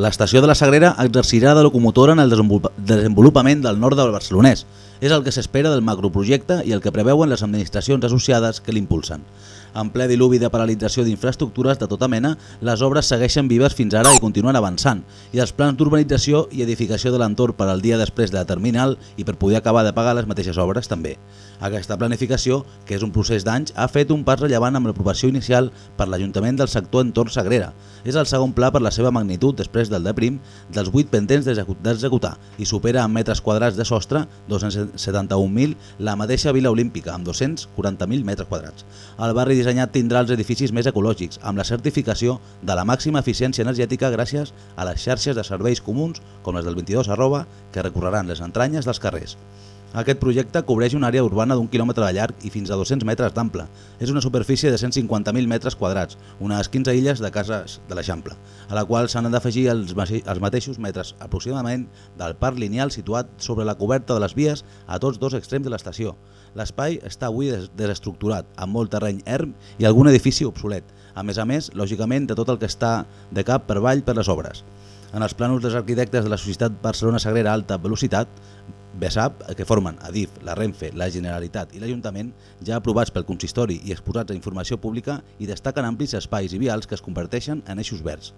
L'estació de la Sagrera exercirà de locomotora en el desenvolupa- desenvolupament del nord del barcelonès. És el que s'espera del macroprojecte i el que preveuen les administracions associades que l'impulsen. En ple diluvi de paralització d'infraestructures de tota mena, les obres segueixen vives fins ara i continuen avançant, i els plans d'urbanització i edificació de l'entorn per al dia després de la terminal i per poder acabar de pagar les mateixes obres també. Aquesta planificació, que és un procés d'anys, ha fet un pas rellevant amb l'aprovació inicial per l'Ajuntament del sector entorn Sagrera. És el segon pla per la seva magnitud després del de prim dels 8 pendents d'execu- d'executar i supera en metres quadrats de sostre 271.000 la mateixa Vila Olímpica amb 240.000 metres quadrats. El barri dissenyat tindrà els edificis més ecològics amb la certificació de la màxima eficiència energètica gràcies a les xarxes de serveis comuns com les del 22 arroba que recorreran les entranyes dels carrers. Aquest projecte cobreix una àrea urbana d'un quilòmetre de llarg i fins a 200 metres d'ample. És una superfície de 150.000 metres quadrats, unes 15 illes de cases de l'Eixample, a la qual s'han d'afegir els, els mateixos metres aproximadament del parc lineal situat sobre la coberta de les vies a tots dos extrems de l'estació. L'espai està avui des desestructurat, amb molt terreny erm i algun edifici obsolet, a més a més, lògicament, de tot el que està de cap per avall per les obres. En els plànols dels arquitectes de la Societat Barcelona Sagrera Alta Velocitat, BESAP, que formen Adif, la Renfe, la Generalitat i l'Ajuntament, ja aprovats pel consistori i exposats a informació pública i destaquen amplis espais i vials que es converteixen en eixos verds.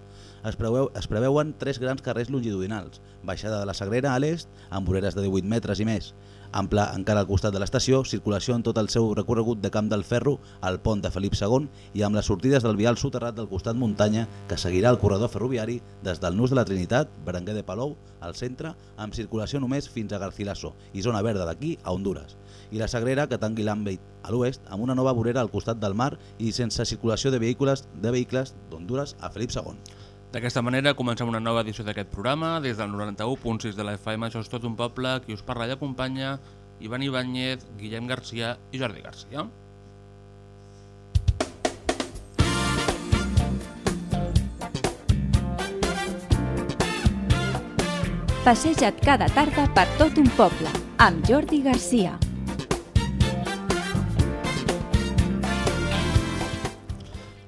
Es, preveu, es preveuen tres grans carrers longitudinals, baixada de la Sagrera a l'est, amb voreres de 18 metres i més, ample encara al costat de l'estació, circulació en tot el seu recorregut de Camp del Ferro al pont de Felip II i amb les sortides del vial soterrat del costat muntanya que seguirà el corredor ferroviari des del Nus de la Trinitat, Berenguer de Palou, al centre, amb circulació només fins a Garcilaso i zona verda d'aquí a Honduras. I la Sagrera, que tangui l'àmbit a l'oest, amb una nova vorera al costat del mar i sense circulació de vehicles de vehicles d'Honduras a Felip II. D'aquesta manera comencem una nova edició d'aquest programa. Des del 91.6 de la FM, això és tot un poble, qui us parla i acompanya, Ivan Ibáñez, Guillem Garcia i Jordi Garcia. Passeja't cada tarda per tot un poble, amb Jordi Garcia.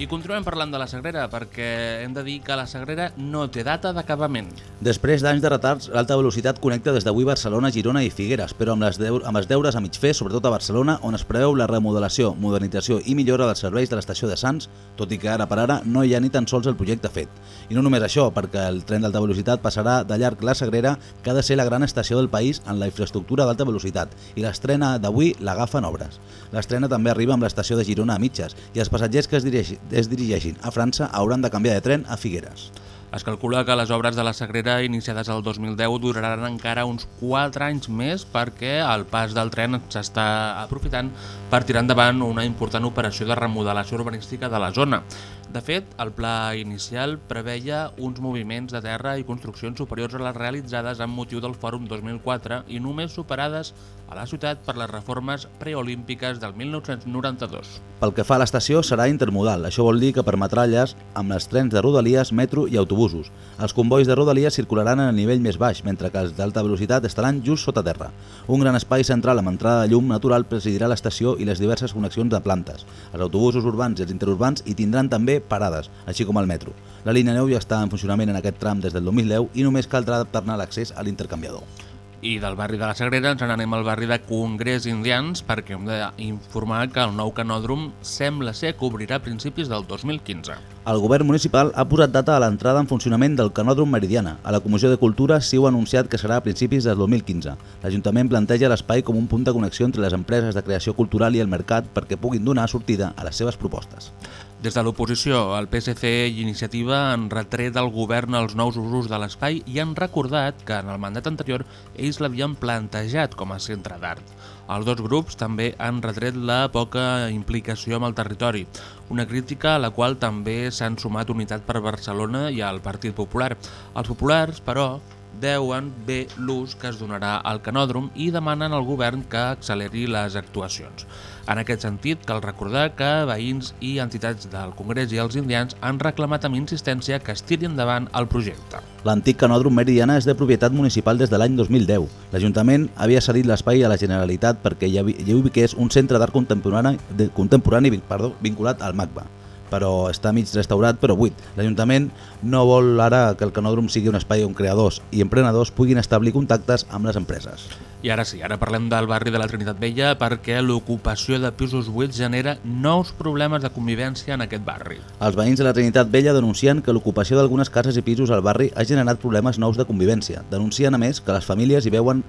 I continuem parlant de la Sagrera, perquè hem de dir que la Sagrera no té data d'acabament. Després d'anys de retards, l'alta velocitat connecta des d'avui Barcelona, Girona i Figueres, però amb, les deu amb els deures a mig fer, sobretot a Barcelona, on es preveu la remodelació, modernització i millora dels serveis de l'estació de Sants, tot i que ara per ara no hi ha ni tan sols el projecte fet. I no només això, perquè el tren d'alta velocitat passarà de llarg la Sagrera, que ha de ser la gran estació del país en la infraestructura d'alta velocitat, i l'estrena d'avui l'agafen obres. L'estrena també arriba amb l'estació de Girona a mitges, i els passatgers que es, dirigi, es dirigeixin a França hauran de canviar de tren a Figueres. Es calcula que les obres de la Sagrera iniciades el 2010 duraran encara uns 4 anys més perquè el pas del tren s'està aprofitant per tirar endavant una important operació de remodelació urbanística de la zona. De fet, el pla inicial preveia uns moviments de terra i construccions superiors a les realitzades amb motiu del Fòrum 2004 i només superades a la ciutat per les reformes preolímpiques del 1992. Pel que fa a l'estació, serà intermodal. Això vol dir que permetrà enllaç amb els trens de Rodalies, metro i autobusos. Els convois de Rodalies circularan el nivell més baix, mentre que els d'alta velocitat estaran just sota terra. Un gran espai central amb entrada de llum natural presidirà l'estació i les diverses connexions de plantes. Els autobusos urbans i els interurbans hi tindran també parades, així com el metro. La línia 9 ja està en funcionament en aquest tram des del 2010 i només caldrà adaptar-ne l'accés a l'intercanviador. I del barri de la Sagrera ens n'anem al barri de Congrés Indians perquè hem d'informar que el nou canòdrom sembla ser que obrirà a principis del 2015. El govern municipal ha posat data a l'entrada en funcionament del canòdrom Meridiana. A la Comissió de Cultura s'hi ha anunciat que serà a principis del 2015. L'Ajuntament planteja l'espai com un punt de connexió entre les empreses de creació cultural i el mercat perquè puguin donar sortida a les seves propostes. Des de l'oposició, el PSC i Iniciativa han retret al govern els nous usos de l'espai i han recordat que en el mandat anterior ells l'havien plantejat com a centre d'art. Els dos grups també han retret la poca implicació amb el territori, una crítica a la qual també s'han sumat Unitat per Barcelona i el Partit Popular. Els populars, però, deuen bé l'ús que es donarà al canòdrom i demanen al govern que acceleri les actuacions. En aquest sentit, cal recordar que veïns i entitats del Congrés i els indians han reclamat amb insistència que es tiri endavant el projecte. L'antic canòdrom Meridiana és de propietat municipal des de l'any 2010. L'Ajuntament havia cedit l'espai a la Generalitat perquè hi, ubiqués un centre d'art contemporani, contemporani perdó, vinculat al MACBA però està mig restaurat però buit. L'Ajuntament no vol ara que el canòdrom sigui un espai on creadors i emprenedors puguin establir contactes amb les empreses. I ara sí, ara parlem del barri de la Trinitat Vella perquè l'ocupació de pisos buits genera nous problemes de convivència en aquest barri. Els veïns de la Trinitat Vella denuncien que l'ocupació d'algunes cases i pisos al barri ha generat problemes nous de convivència. Denuncien, a més, que les famílies hi veuen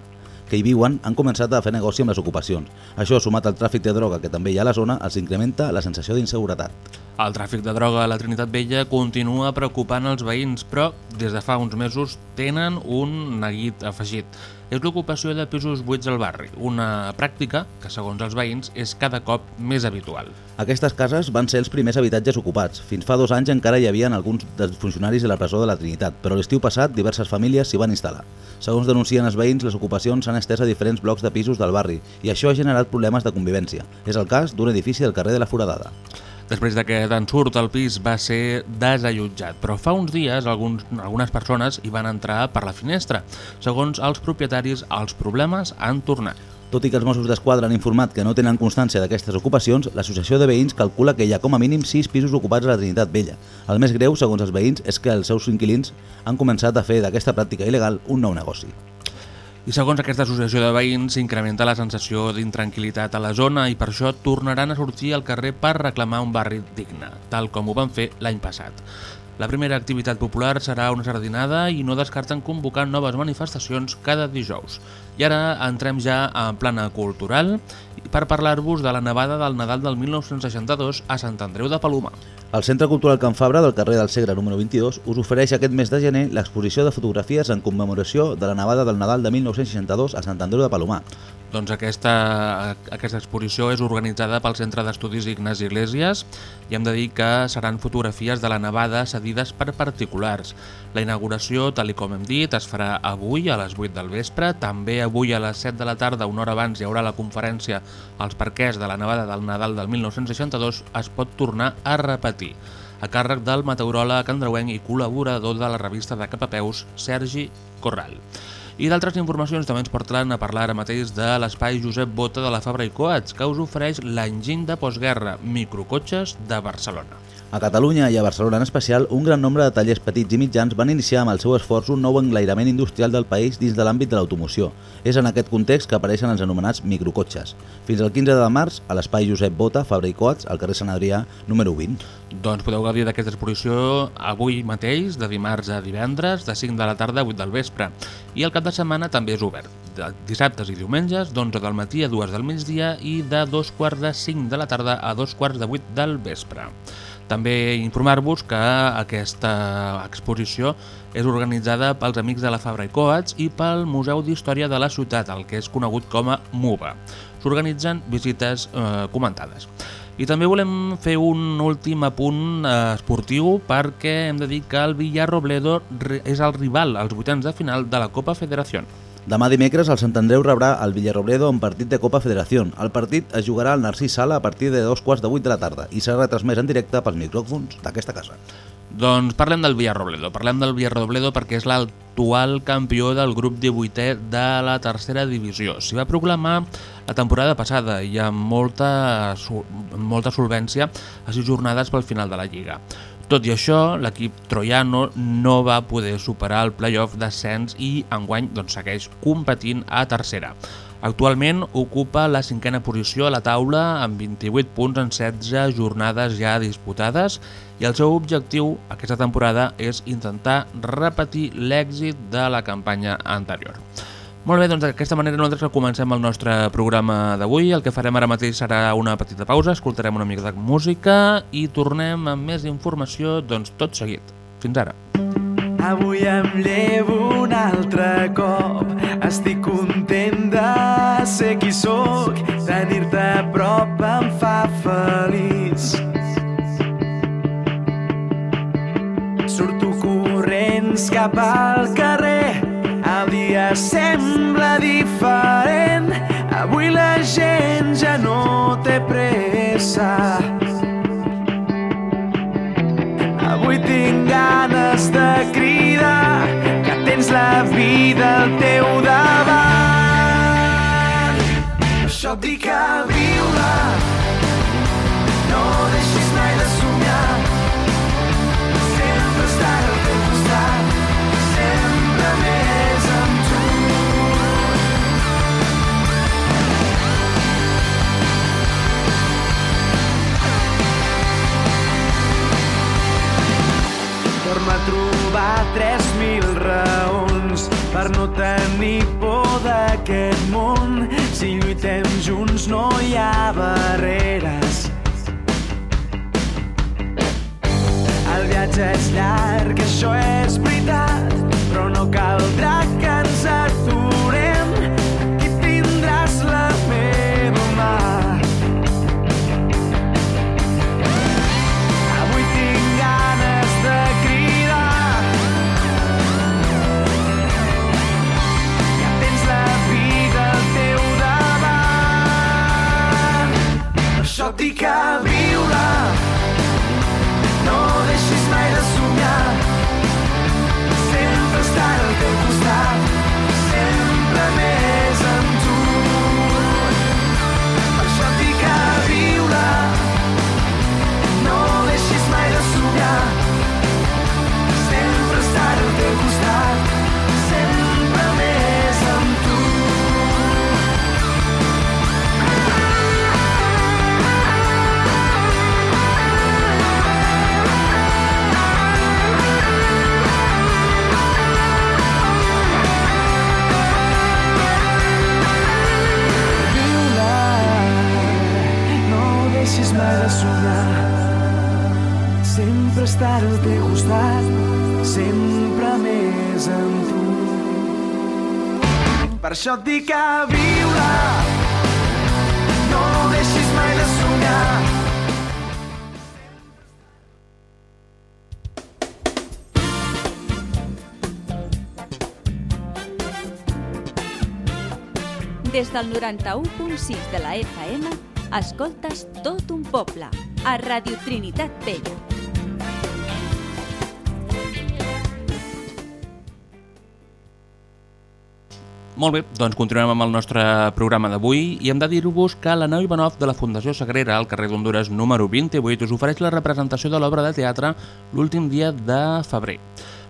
que hi viuen han començat a fer negoci amb les ocupacions. Això, sumat al tràfic de droga que també hi ha a la zona, els incrementa la sensació d'inseguretat. El tràfic de droga a la Trinitat Vella continua preocupant els veïns, però des de fa uns mesos tenen un neguit afegit. És l'ocupació de pisos buits al barri, una pràctica que, segons els veïns, és cada cop més habitual. Aquestes cases van ser els primers habitatges ocupats. Fins fa dos anys encara hi havia alguns dels funcionaris de la presó de la Trinitat, però l'estiu passat diverses famílies s'hi van instal·lar. Segons denuncien els veïns, les ocupacions s'han estès a diferents blocs de pisos del barri i això ha generat problemes de convivència. És el cas d'un edifici del carrer de la Foradada. Després de que d'ensurt el pis va ser desallotjat, però fa uns dies alguns, algunes persones hi van entrar per la finestra. Segons els propietaris, els problemes han tornat. Tot i que els Mossos d'Esquadra han informat que no tenen constància d'aquestes ocupacions, l'Associació de Veïns calcula que hi ha com a mínim 6 pisos ocupats a la Trinitat Vella. El més greu, segons els veïns, és que els seus inquilins han començat a fer d'aquesta pràctica il·legal un nou negoci. I segons aquesta associació de veïns, s'incrementa la sensació d'intranquil·litat a la zona i per això tornaran a sortir al carrer per reclamar un barri digne, tal com ho van fer l'any passat. La primera activitat popular serà una sardinada i no descarten convocar noves manifestacions cada dijous. I ara entrem ja en plana cultural per parlar-vos de la nevada del Nadal del 1962 a Sant Andreu de Palomar. El Centre Cultural Can Fabra del carrer del Segre número 22 us ofereix aquest mes de gener l'exposició de fotografies en commemoració de la nevada del Nadal de 1962 a Sant Andreu de Palomar. Doncs aquesta, aquesta exposició és organitzada pel Centre d'Estudis Ignasi Iglesias i hem de dir que seran fotografies de la nevada cedides per particulars. La inauguració, tal i com hem dit, es farà avui a les 8 del vespre. També avui a les 7 de la tarda, una hora abans, hi haurà la conferència als parquers de la nevada del Nadal del 1962. Es pot tornar a repetir a càrrec del meteoròleg andreuenc i col·laborador de la revista de Capapeus, Sergi Corral. I d'altres informacions també ens portaran a parlar ara mateix de l'espai Josep Bota de la Fabra i Coats, que us ofereix l'enginy de postguerra, microcotxes de Barcelona. A Catalunya i a Barcelona en especial, un gran nombre de tallers petits i mitjans van iniciar amb el seu esforç un nou enlairament industrial del país dins de l'àmbit de l'automoció. És en aquest context que apareixen els anomenats microcotxes. Fins al 15 de març, a l'espai Josep Bota, Coats, al carrer Sant Adrià, número 20. Doncs podeu gaudir d'aquesta exposició avui mateix, de dimarts a divendres, de 5 de la tarda a 8 del vespre. I el cap de setmana també és obert, de dissabtes i diumenges, d'11 del matí a 2 del migdia i de 2 quarts de 5 de la tarda a 2 quarts de 8 del vespre. També informar-vos que aquesta exposició és organitzada pels Amics de la Fabra i Coats i pel Museu d'Història de la Ciutat, el que és conegut com a MUBA. S'organitzen visites eh, comentades. I també volem fer un últim apunt eh, esportiu perquè hem de dir que el Villarrobledo és el rival als vuitens de final de la Copa Federació. Demà dimecres el Sant Andreu rebrà el Villarrobledo en partit de Copa Federació. El partit es jugarà al Narcís Sala a partir de dos quarts de vuit de la tarda i serà retransmès en directe pels micròfons d'aquesta casa. Doncs parlem del Villarrobledo. Parlem del Villarrobledo perquè és l'actual campió del grup 18è de la tercera divisió. S'hi va proclamar la temporada passada i amb molta, molta solvència a sis jornades pel final de la Lliga. Tot i això, l'equip troiano no va poder superar el playoff d'ascens i enguany doncs, segueix competint a tercera. Actualment ocupa la cinquena posició a la taula amb 28 punts en 16 jornades ja disputades i el seu objectiu aquesta temporada és intentar repetir l'èxit de la campanya anterior. Molt bé, doncs d'aquesta manera nosaltres comencem el nostre programa d'avui. El que farem ara mateix serà una petita pausa, escoltarem una mica de música i tornem amb més informació doncs, tot seguit. Fins ara. Avui em llevo un altre cop Estic content de ser qui sóc Tenir-te a prop em fa feliç Surto corrents cap al carrer Sembla diferent Avui la gent ja no té pressa Avui tinc ganes de cridar que tens la vida al teu davant. A trobar 3.000 raons per no tenir por d'aquest món. Si lluitem junts no hi ha barreres. El viatge és llarg, això és veritat, però no caldrà que això això et dic a viure, no deixis mai de somiar. Des del 91.6 de la FM, escoltes tot un poble, a Radio Trinitat Vella. Molt bé, doncs continuem amb el nostre programa d'avui i hem de dir-vos que la nau Ivanov de la Fundació Sagrera, al carrer d'Honduras número 28, us ofereix la representació de l'obra de teatre l'últim dia de febrer.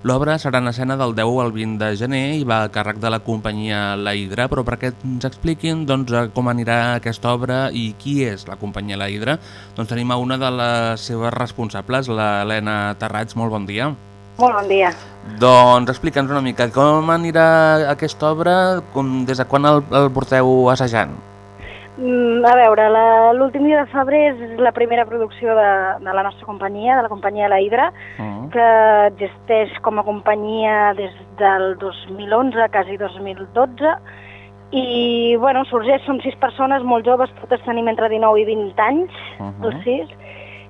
L'obra serà en escena del 10 al 20 de gener i va a càrrec de la companyia La Hidra, però perquè ens expliquin doncs, eh, com anirà aquesta obra i qui és la companyia La Hidra, doncs tenim a una de les seves responsables, l'Helena Terrats. Molt bon dia. Molt bon dia. Doncs explica'ns una mica com anirà aquesta obra, com, des de quan el, el porteu assajant? Mm, a veure, l'últim dia de febrer és la primera producció de, de la nostra companyia, de la companyia La Hidra, Mm. que existeix com a companyia des del 2011, quasi 2012, i bueno, sorgeix, som sis persones molt joves, totes tenim entre 19 i 20 anys, Mhm. els sis.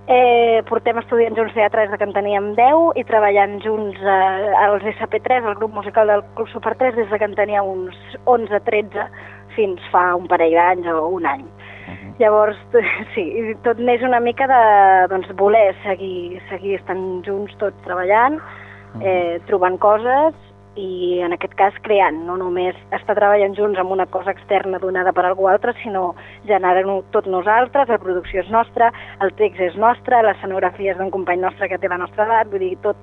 Eh, portem estudiant junts teatre des de que en teníem 10 i treballant junts eh, als SP3, el grup musical del Club Super 3, des de que en tenia uns 11-13 fins fa un parell d'anys o un any. Llavors, sí, tot neix una mica de doncs, voler seguir, seguir estant junts tots treballant, eh, trobant coses i en aquest cas creant, no només estar treballant junts amb una cosa externa donada per algú altre, sinó generant-ho tot nosaltres, la producció és nostra, el text és nostre, l'escenografia és d'un company nostre que té la nostra edat, vull dir, tot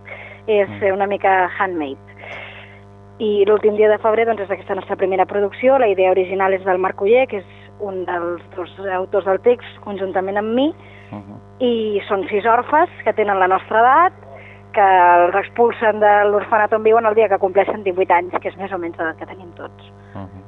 és eh, una mica handmade. I l'últim dia de febrer doncs, és aquesta nostra primera producció, la idea original és del Marc Uller, que és un dels dos autors del text, conjuntament amb mi, Uh -huh. i són sis orfes que tenen la nostra edat que els expulsen de l'orfenat on viuen el dia que compleixen 18 anys, que és més o menys l'edat que tenim tots. Uh -huh.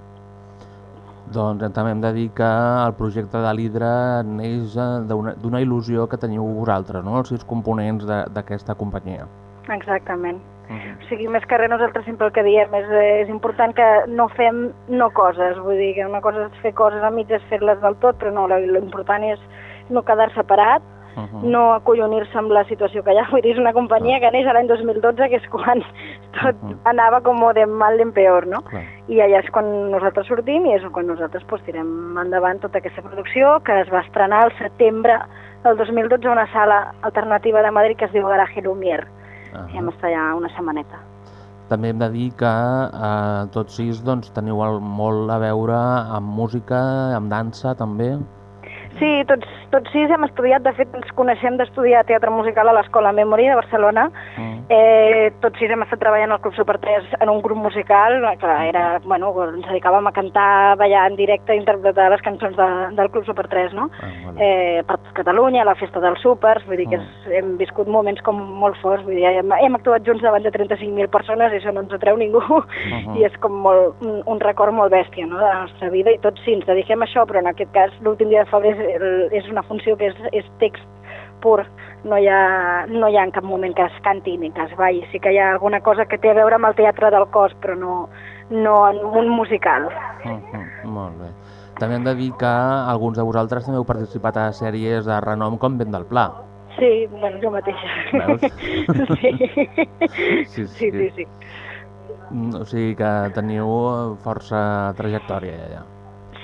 Doncs també hem de dir que el projecte de l'Hidra neix eh, d'una il·lusió que teniu vosaltres, no? els sis components de- d'aquesta companyia. Exactament. Uh -huh. O sigui, més que res, nosaltres sempre el que diem és, és important que no fem no coses, vull dir que una cosa és fer coses a mitges, fer-les del tot, però no, l'important és no quedar separat, Uh -huh. no acollonir-se amb la situació que hi ha. Vull dir, és una companyia que neix l'any 2012, que és quan tot Mhm. anava com de mal en peor, no? Clar. I allà és quan nosaltres sortim i és quan nosaltres pues, tirem endavant tota aquesta producció que es va estrenar al setembre del 2012 a una sala alternativa de Madrid que es diu Garaje Lumière. Uh I vam -huh. estar allà una setmaneta. També hem de dir que eh, tots sis doncs, teniu molt a veure amb música, amb dansa també. Sí, tots, tots sis hem estudiat, de fet ens coneixem d'estudiar teatre musical a l'Escola Memory de Barcelona. Mm. Eh, tots sis hem estat treballant al Club Super 3 en un grup musical que era, bueno, ens dedicàvem a cantar, ballar en directe i interpretar les cançons de, del Club Super 3, no? Ah, vale. eh, per Catalunya, la festa dels súpers, vull dir que Mm. és, hem viscut moments com molt forts, vull dir, hem, hem actuat junts davant de 35.000 persones i això no ens atreu ningú, Mhm. i és com molt, un, un record molt bèstia no, de la nostra vida, i tots sí, ens dediquem a això, però en aquest cas l'últim dia de febrer és, una funció que és, és text pur, no hi, ha, no hi ha en cap moment que es canti ni que es balli, sí que hi ha alguna cosa que té a veure amb el teatre del cos, però no, no en un musical. Uh -huh. Molt bé. També hem de dir que alguns de vosaltres també heu participat a sèries de renom com Vent del Pla. Sí, bueno, jo mateixa. Veus? sí. Sí, sí, sí, sí. Mm, O sigui que teniu força trajectòria ja.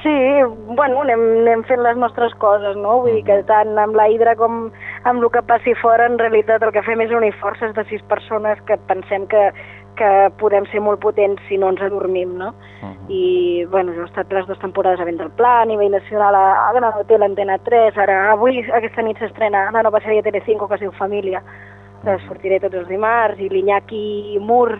Sí, bueno, anem, anem fent les nostres coses, no? Vull dir que tant amb la Hidra com amb el que passi fora, en realitat el que fem és unir forces de sis persones que pensem que, que podem ser molt potents si no ens adormim, no? Uh -huh. I, bueno, jo he estat les dues temporades a Vent del Pla, a nivell nacional a, a Gran Hotel Antena 3, ara avui, aquesta nit s'estrena la nova sèrie de Telecinco que es diu Família, que sortiré tots els dimarts, i l'Iñaki Mur,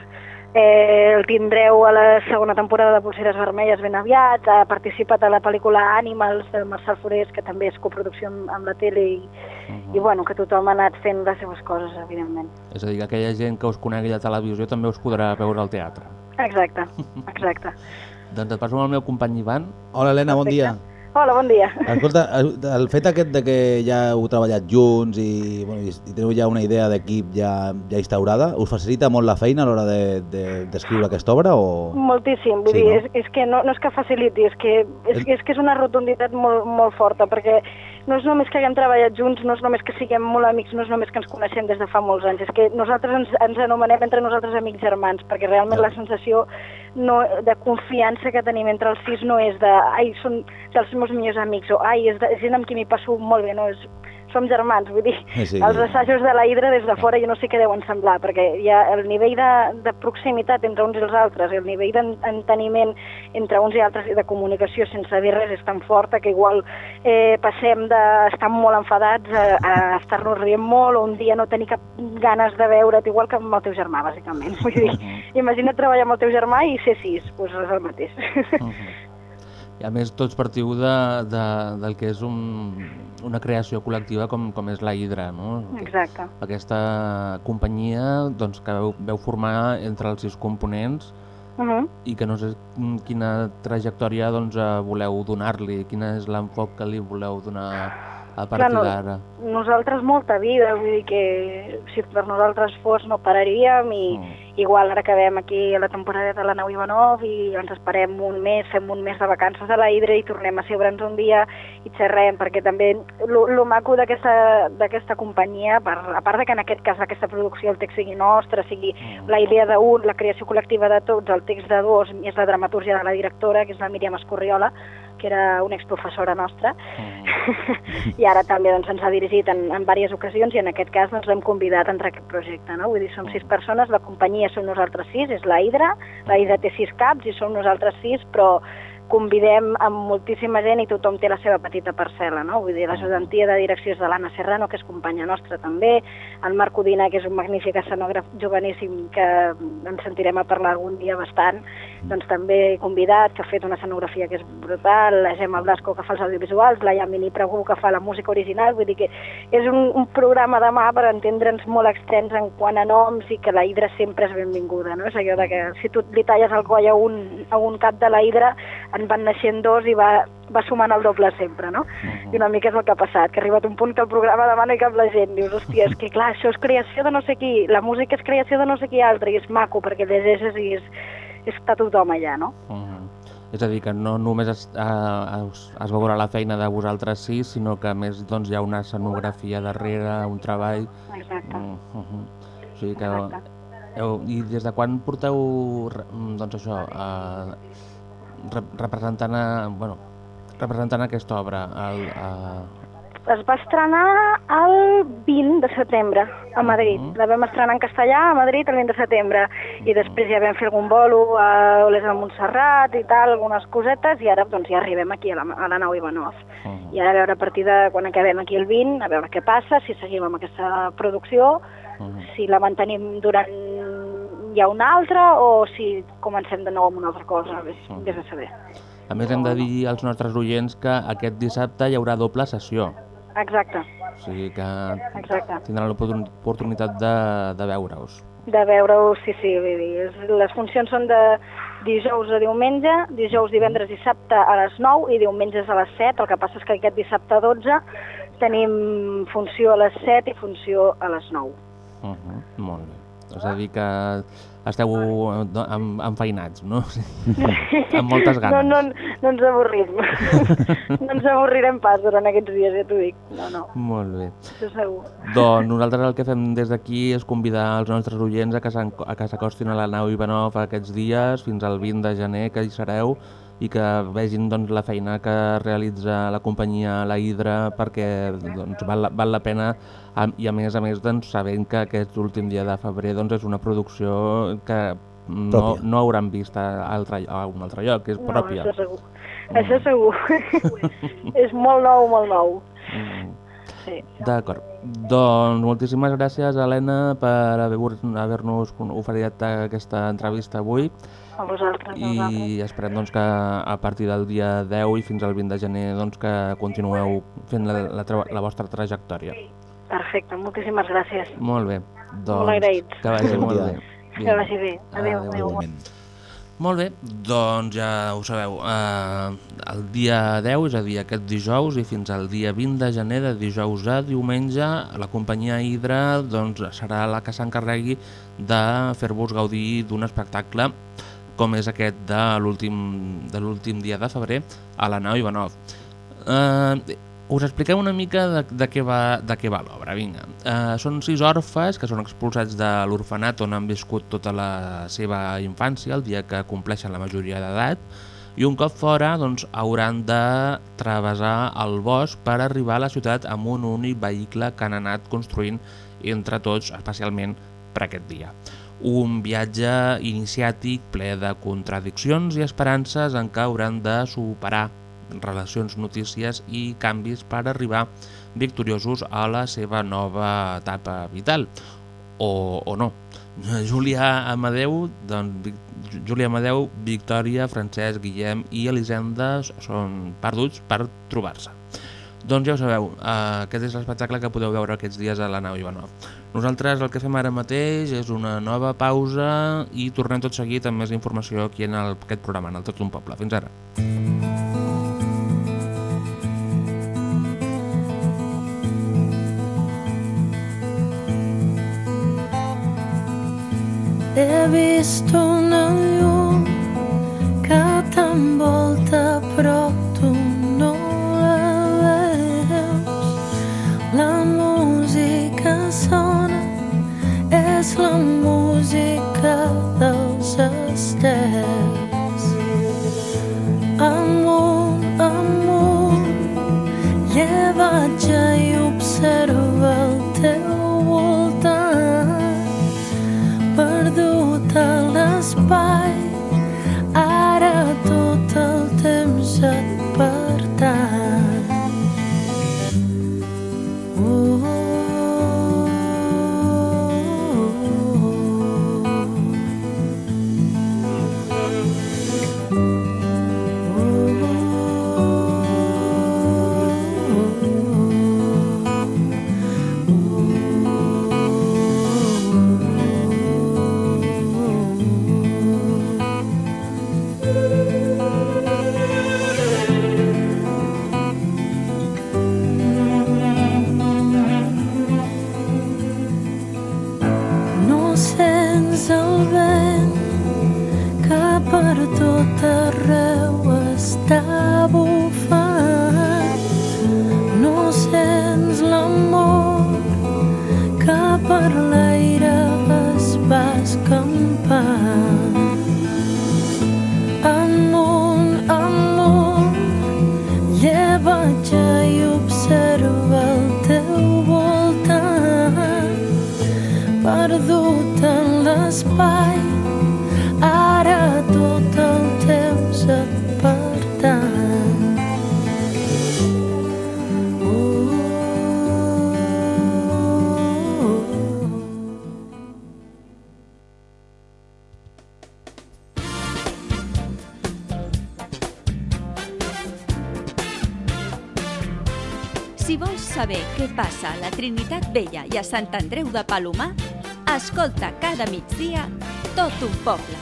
eh, el tindreu a la segona temporada de Pulseres Vermelles ben aviat, ha participat a la pel·lícula Animals del Marcel Forés, que també és coproducció amb, la tele, i, Uh -huh. i bueno, que tothom ha anat fent les seves coses, evidentment. És a dir, que aquella gent que us conegui a televisió també us podrà veure al teatre. Exacte, exacte. Doncs et passo amb el meu company Ivan. Hola Helena, bon Perfecte. dia. Hola, bon dia. Escolta, el fet aquest de que ja heu treballat junts i, bueno, i i teniu ja una idea d'equip ja, ja instaurada, us facilita molt la feina a l'hora d'escriure de, d'escriure aquesta obra o...? Moltíssim, vull Sí, dir, no? és, és que no, no és que faciliti, és que és, és que és una rotunditat molt, molt forta, perquè no és només que haguem treballat junts, no és només que siguem molt amics, no és només que ens coneixem des de fa molts anys, és que nosaltres ens, ens anomenem entre nosaltres amics germans, perquè realment Ja. la sensació no, de confiança que tenim entre els sis no és de, ai, són dels meus millors amics, o ai, és, de, gent amb qui m'hi passo molt bé, no, és, som germans, vull dir, Sí, sí. els assajos de la Hidra des de fora jo no sé què deuen semblar, perquè hi ha el nivell de, de proximitat entre uns i els altres, el nivell d'enteniment entre uns i altres i de comunicació sense dir res és tan forta que igual eh, passem d'estar molt enfadats a, a estar-nos rient molt o un dia no tenir cap ganes de veure't, igual que amb el teu germà, bàsicament. Vull dir, imagina't treballar amb el teu germà i ser sis, doncs és el mateix. Uh -huh. I a més tots partiu de, de, del que és un, una creació col·lectiva com, com és la Hidra, no? Exacte. Aquesta companyia doncs, que veu, veu formar entre els sis components Uh -huh. i que no sé quina trajectòria doncs, eh, voleu donar-li, quin és l'enfoc que li voleu donar a partir no- d'ara. Nosaltres molta vida, vull dir que si per nosaltres fos no pararíem i Mm. igual ara acabem aquí a la temporada de la Nau Ivanov i ens esperem un mes, fem un mes de vacances a la Hidra i tornem a seure'ns un dia i xerrem, perquè també el maco d'aquesta companyia, per, a part de que en aquest cas aquesta producció el text sigui nostre, sigui Mm. la idea d'un, la creació col·lectiva de tots, el text de dos, i és la dramatúrgia de la directora, que és la Míriam Escorriola, que era una exprofessora nostra, Mm. i ara també doncs, ens ha dirigit en, en diverses ocasions i en aquest cas doncs, l'hem convidat a entrar a aquest projecte. No? Vull dir, som sis persones, la companyia som nosaltres sis, és la Hidra, la Hidra té sis caps i som nosaltres sis, però convidem a moltíssima gent i tothom té la seva petita parcel·la, no? Vull dir, l'ajudantia de direcció és de l'Anna Serrano, que és companya nostra també, el Marc Udina, que és un magnífic escenògraf joveníssim que ens sentirem a parlar algun dia bastant, doncs també convidat, que ha fet una escenografia que és brutal, la Gemma Blasco que fa els audiovisuals, la Yamini Pregu que fa la música original, vull dir que és un, un programa de mà per entendre'ns molt extens en quant a noms i que la Hidra sempre és benvinguda, no? És allò de que si tu li talles el coll a un, a un cap de la Hidra, en van naixent dos i va, va sumant el doble sempre, no? I una mica és el que ha passat, que ha arribat un punt que el programa demà no hi cap la gent. Dius, hòstia, és que clar, això és creació de no sé qui, la música és creació de no sé qui altre, i és maco perquè llegeixes i és, està tothom allà, no? Uh -huh. És a dir, que no només es, uh, es, es veurà la feina de vosaltres sí, sinó que a més doncs, hi ha una escenografia darrere, un treball... Exacte. Uh -huh. O sigui que... Exacte. Heu, I des de quan porteu, doncs això, rep representant, a, bueno, representant aquesta obra? El, uh, Es va estrenar el 20 de setembre a Madrid. Mhm. La vam estrenar en castellà a Madrid el 20 de setembre i després ja vam fer algun bolo a Oles de Montserrat i tal, algunes cosetes i ara doncs ja arribem aquí a la, a la nau Ivanov. uh, I ara a veure a partir de quan acabem aquí el 20, a veure què passa, si seguim amb aquesta producció, uh, si la mantenim durant ja una altra o si comencem de nou amb una altra cosa, vés, Mhm. vés a saber. A més hem de dir als nostres oients que aquest dissabte hi haurà doble sessió. Exacte, O sigui que exacte. tindran l'oportunitat de, de veure-us. De veure-ho, sí, sí, les funcions són de dijous a diumenge, dijous, divendres, dissabte a les 9 i diumenges a les 7, el que passa és que aquest dissabte a 12 tenim funció a les 7 i funció a les 9. Uh -huh. Molt bé. És a dir que esteu eh, enfeinats, no? Amb moltes ganes. No, no, no ens avorrim. no ens avorrirem pas durant aquests dies, ja t'ho dic. No, no, Molt bé. això segur. Doncs nosaltres el que fem des d'aquí és convidar els nostres oients a que s'acostin a la nau Ivanov aquests dies, fins al 20 de gener, que hi sereu, i que vegin doncs, la feina que realitza la companyia La Hidra perquè doncs, val, la, val la pena a- i a més a més doncs, sabent que aquest últim dia de febrer doncs, és una producció que no, Pròpia. no hauran vist a, altre, a un altre lloc, que és pròpia. No, això segur. Això segur. és molt nou, molt nou. Mm. Sí. D'acord. Doncs moltíssimes gràcies, Helena, per haver- haver-nos oferit aquesta entrevista avui A vosaltres, a vosaltres. i esperem doncs, que a partir del dia 10 i fins al 20 de gener doncs, que continueu fent la, la, tra- la vostra trajectòria. Perfecte, moltíssimes gràcies. Molt bé. Doncs, Molt agraïts. Que vagi molt bé. Que vagi bé. Adéu, adéu. Igualment. Molt bé, doncs ja ho sabeu, eh, el dia 10, és a dir, aquest dijous i fins al dia 20 de gener, de dijous a diumenge, la companyia Hidra doncs, serà la que s'encarregui de fer-vos gaudir d'un espectacle com és aquest de l'últim dia de febrer a la nau Ivanov. Eh, us expliquem una mica de, de què va, de què va l'obra, vinga. Eh, són sis orfes que són expulsats de l'orfenat on han viscut tota la seva infància, el dia que compleixen la majoria d'edat, i un cop fora doncs, hauran de travessar el bosc per arribar a la ciutat amb un únic vehicle que han anat construint entre tots, especialment per aquest dia. Un viatge iniciàtic ple de contradiccions i esperances en què hauran de superar relacions, notícies i canvis per arribar victoriosos a la seva nova etapa vital. O, o no. Júlia Amadeu, doncs, Júlia Amadeu, Victòria, Francesc, Guillem i Elisenda són perduts per trobar-se. Doncs ja ho sabeu, eh, aquest és l'espectacle que podeu veure aquests dies a la nau Ivanov. Nosaltres el que fem ara mateix és una nova pausa i tornem tot seguit amb més informació aquí en el, aquest programa, en el Tot un Poble. Fins ara. He vist una llum que t'envolta però tu no la veus. La música sona, és la música dels estels. Amunt, amunt, llevatge per l'aire es va escampant. Amunt, amunt, llevatge i observa Trinitat Vella i a Sant Andreu de Palomar, escolta cada migdia tot un poble.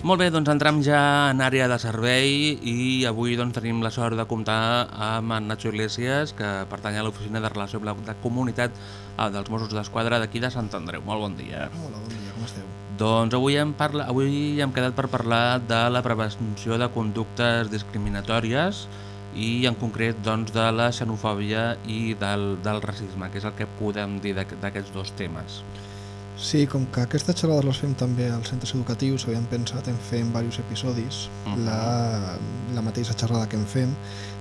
Molt bé, doncs entrem ja en àrea de servei i avui doncs, tenim la sort de comptar amb en Nacho Iglesias, que pertany a l'Oficina de Relació amb la de Comunitat eh, dels Mossos d'Esquadra d'aquí de Sant Andreu. Molt bon dia. Hola, bon dia, com esteu? Doncs avui hem, parla... avui hem quedat per parlar de la prevenció de conductes discriminatòries i en concret doncs, de la xenofòbia i del, del racisme, que és el que podem dir d'aqu- d'aquests dos temes. Sí, com que aquestes xerrades les fem també als centres educatius, havíem pensat en fer en diversos episodis Mhm. la, la mateixa xerrada que en fem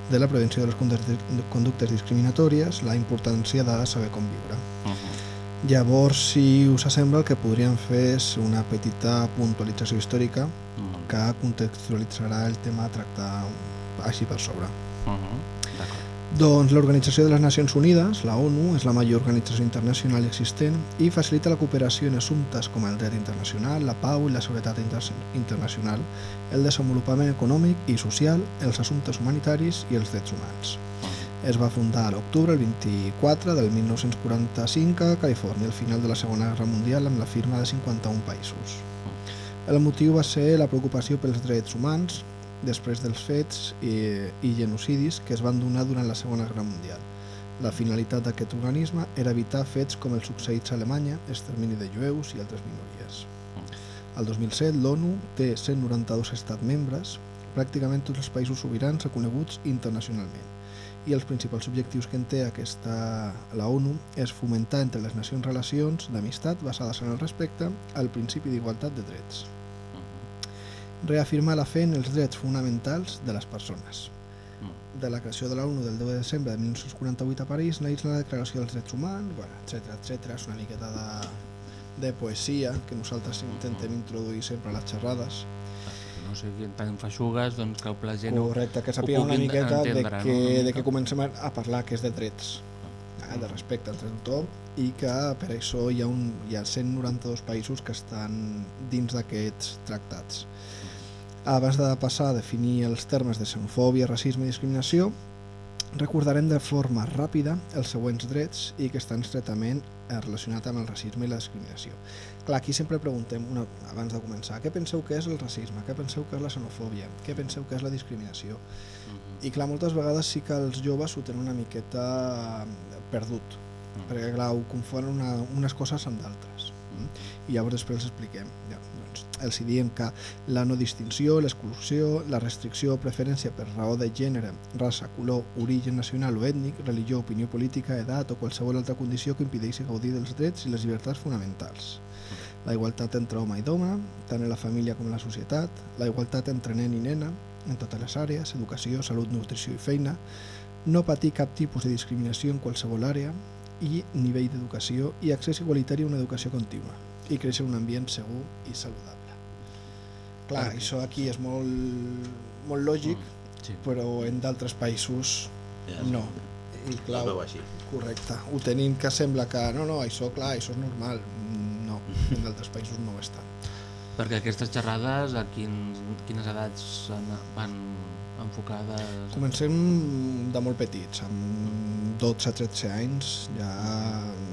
de la prevenció de les conductes, conductes discriminatòries, la importància de saber com viure. Uh -huh. Llavors, si us sembla, el que podríem fer és una petita puntualització històrica Mm. que contextualitzarà el tema a tractar així per sobre. Uh -huh. D'acord. Doncs l'Organització de les Nacions Unides, la ONU, és la major organització internacional existent i facilita la cooperació en assumptes com el dret internacional, la pau i la seguretat inter internacional, el desenvolupament econòmic i social, els assumptes humanitaris i els drets humans. Es va fundar a l'octubre, el 24 del 1945 a Califòrnia, al final de la Segona Guerra Mundial, amb la firma de 51 països. El motiu va ser la preocupació pels drets humans després dels fets i, i genocidis que es van donar durant la Segona Guerra Mundial. La finalitat d'aquest organisme era evitar fets com els succeïts a Alemanya, extermini de jueus i altres minories. Al 2007, l'ONU té 192 estats membres, pràcticament tots els països sobirans reconeguts internacionalment. I els principals objectius que en té aquesta, la ONU és fomentar entre les nacions relacions d'amistat basades en el respecte al principi d'igualtat de drets. Reafirmar la fe en els drets fonamentals de les persones. De la creació de la ONU del 10 de desembre de 1948 a París neix la Declaració dels Drets Humans, bueno, etc etc. És una miqueta de, de poesia que nosaltres intentem introduir sempre a les xerrades. No sé qui tan feixugues, doncs que la gent Correcte, que sàpiga una miqueta de entendre, que, no? De que comencem a, parlar que és de drets, eh, de respecte entre tothom, i que per això hi ha, un, hi ha 192 països que estan dins d'aquests tractats. Abans de passar a definir els termes de xenofòbia, racisme i discriminació, recordarem de forma ràpida els següents drets i que estan estretament relacionats amb el racisme i la discriminació. Clar, aquí sempre preguntem, una, abans de començar, què penseu que és el racisme? Què penseu que és la xenofòbia? Què penseu que és la discriminació? I clar, moltes vegades sí que els joves ho tenen una miqueta eh, perdut, perquè clar, ho confonen una, unes coses amb d'altres. Mm? I llavors després els expliquem. Ja, els hi diem que la no distinció, l'exclusió, la restricció o preferència per raó de gènere, raça, color, origen nacional o ètnic, religió, opinió política, edat o qualsevol altra condició que impedeixi gaudir dels drets i les llibertats fonamentals. La igualtat entre home i dona, tant en la família com en la societat, la igualtat entre nen i nena, en totes les àrees, educació, salut, nutrició i feina, no patir cap tipus de discriminació en qualsevol àrea i nivell d'educació i accés igualitari a una educació contínua i créixer en un ambient segur i saludable. Clar, Perquè- això aquí és molt, molt lògic, sí. però en d'altres països Ja, no. I clar, així. correcte. Ho tenim que sembla que no, no, això clar, això és normal. No, en d'altres països no ho tant. Perquè aquestes xerrades, a quin, quines edats van, van enfocades? Comencem de molt petits, amb 12-13 anys, ja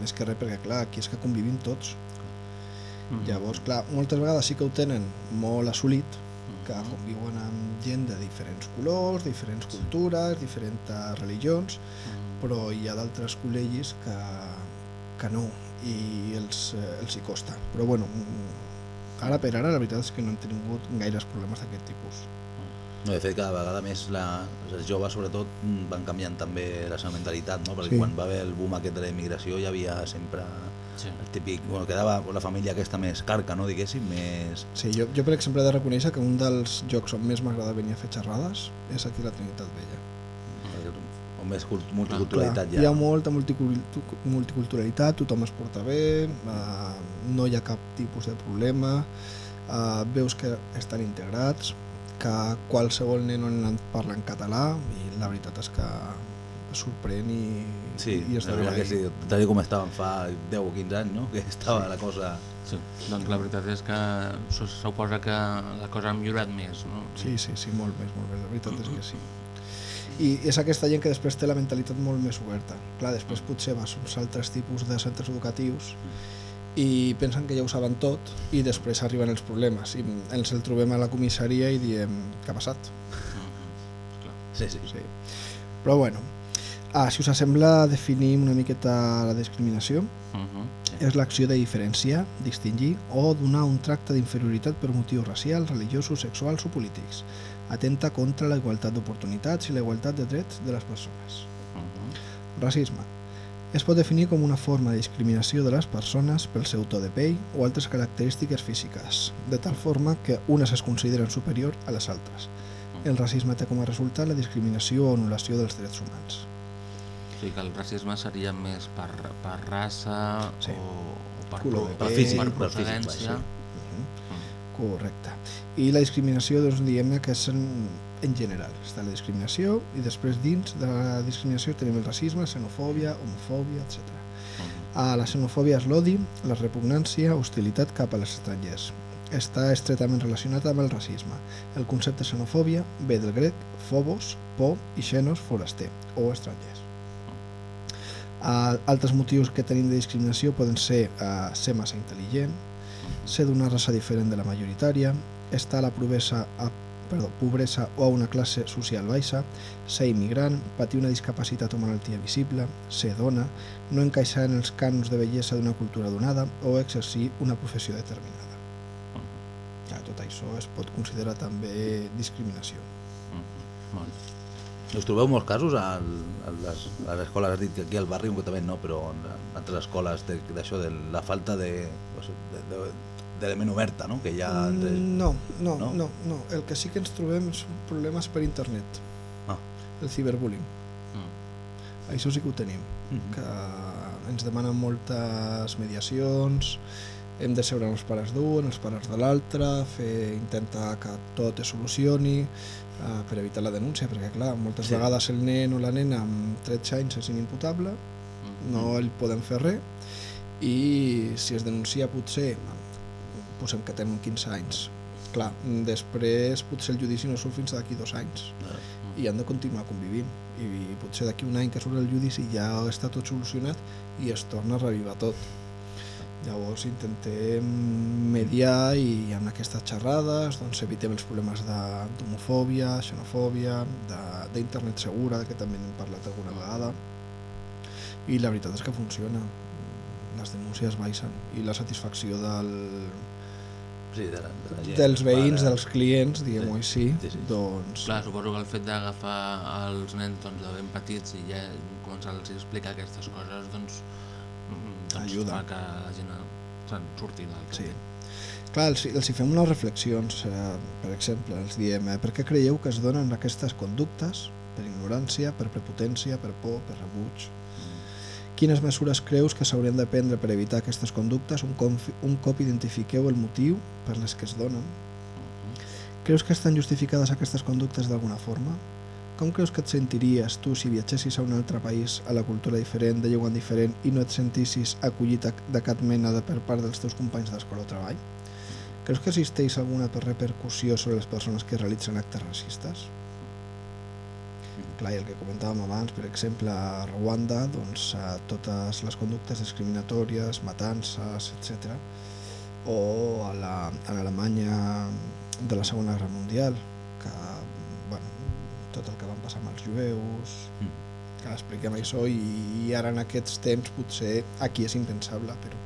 més que res, perquè clar, aquí és que convivim tots. Mhm. Llavors, clar, moltes vegades sí que ho tenen molt assolit, que conviuen amb gent de diferents colors, diferents cultures, diferents religions, Mhm. però hi ha d'altres col·legis que, que no, i els, eh, els hi costa. Però bueno, mm, ara per ara la veritat és que no hem tingut gaires problemes d'aquest tipus. No, de fet, cada vegada més la, els joves, sobretot, mm, van canviant també la seva mentalitat, no? perquè Sí. quan va haver el boom aquest de la immigració hi havia sempre Sí. el típic, bueno, quedava la família aquesta més carca, no? diguéssim, més... Sí, jo, jo per exemple he de reconèixer que un dels llocs on més m'agrada venir a fer xerrades és aquí la Trinitat Vella. o més cult- multiculturalitat Clar, ja. Hi ha molta multicul- multiculturalitat, tothom es porta bé, eh, no hi ha cap tipus de problema, eh, veus que estan integrats, que qualsevol nen o nena parla en català i la veritat és que sorprèn i, Sí, i està bé. sí, tal com estàvem fa 10 o 15 anys, no? que estava Sí. la cosa... Sí, doncs la veritat és que suposa que la cosa ha millorat més, no? Sí, sí, sí, molt més, molt més, la veritat és que sí. I és aquesta gent que després té la mentalitat molt més oberta. Clar, després potser vas a uns altres tipus de centres educatius i pensen que ja ho saben tot i després arriben els problemes i ens el trobem a la comissaria i diem què ha passat? Sí, sí. sí. Però bueno, ah, si us sembla definim una miqueta la discriminació és l'acció de diferenciar, distingir o donar un tracte d'inferioritat per motius racials, religiosos, sexuals o polítics. Atenta contra la igualtat d'oportunitats i la igualtat de drets de les persones. Racisme. Es pot definir com una forma de discriminació de les persones pel seu to de pell o altres característiques físiques, de tal forma que unes es consideren superior a les altres. El racisme té com a resultat la discriminació o anul·lació dels drets humans. O sigui que el racisme seria més per, per raça Sí. o, o per, Color per, pell, per per físic, procedència. Correcte. I la discriminació, doncs, diguem que és en, en general. Està la discriminació i després dins de la discriminació tenim el racisme, la xenofòbia, homofòbia, etc. Ah, la xenofòbia és l'odi, la repugnància, hostilitat cap als estrangers. Està estretament relacionat amb el racisme. El concepte xenofòbia ve del grec phobos, por, i xenos, foraster o estrangers. Uh, altres motius que tenim de discriminació poden ser uh, ser massa intel·ligent, ser d'una raça diferent de la majoritària, estar a la pobresa, a, perdó, pobresa o a una classe social baixa, ser immigrant, patir una discapacitat o malaltia visible, ser dona, no encaixar en els cànons de bellesa d'una cultura donada o exercir una professió determinada. Ja, tot això es pot considerar també discriminació. Molt. Us trobeu molts casos a, a, les, a les escoles, has dit que aquí al barri concretament no, però en altres escoles de- d'això, de, la falta de, de, de, d'element oberta, no? que hi ha entre... Mm, No, no, No? no, no, El que sí que ens trobem són problemes per internet. Ah. El ciberbullying. Mm. Això sí que ho tenim. Mhm. Que ens demanen moltes mediacions, hem de seure amb els pares d'un, els pares de l'altre, fer intentar que tot es solucioni eh, per evitar la denúncia, perquè clar, moltes Sí. vegades el nen o la nena amb 13 anys és inimputable, no el podem fer res, i si es denuncia potser, posem que tenen 15 anys, clar, després potser el judici no surt fins d'aquí dos anys i han de continuar convivint. I potser d'aquí un any que surt el judici ja està tot solucionat i es torna a revivar tot. Llavors intentem mediar i amb aquestes xerrades doncs evitem els problemes de- d'homofòbia, xenofòbia, de- d'internet segura, que també n'hem parlat alguna vegada. I la veritat és que funciona. Les denúncies baixen i la satisfacció del, Sí, de la, de la gent. dels veïns, Pare. dels clients, diguem-ho així, Sí, sí. doncs Clar, suposo que el fet d'agafar els nens doncs, de ben petits i ja començar a explicar aquestes coses doncs, mm, doncs Ajuda. fa que la gent se'n surti del Sí. Clar, els, els hi fem unes reflexions, eh, per exemple, els diem eh, per què creieu que es donen aquestes conductes? Per ignorància, per prepotència, per por, per rebuig? Quines mesures creus que s'haurien de prendre per evitar aquestes conductes un un cop identifiqueu el motiu per les que es donen? Creus que estan justificades aquestes conductes d'alguna forma? Com creus que et sentiries tu si viatgessis a un altre país, a la cultura diferent, de llengua diferent i no et sentissis acollit de cap mena de per part dels teus companys d'escola o treball? Creus que existeix alguna repercussió sobre les persones que realitzen actes racistes? Clar, i el que comentàvem abans, per exemple, a Rwanda, doncs, a totes les conductes discriminatòries, matances, etc. O a la- a l'Alemanya de la Segona Guerra Mundial, que, bueno, tot el que van passar amb els jueus, que expliquem això i, i ara en aquests temps potser aquí és impensable, però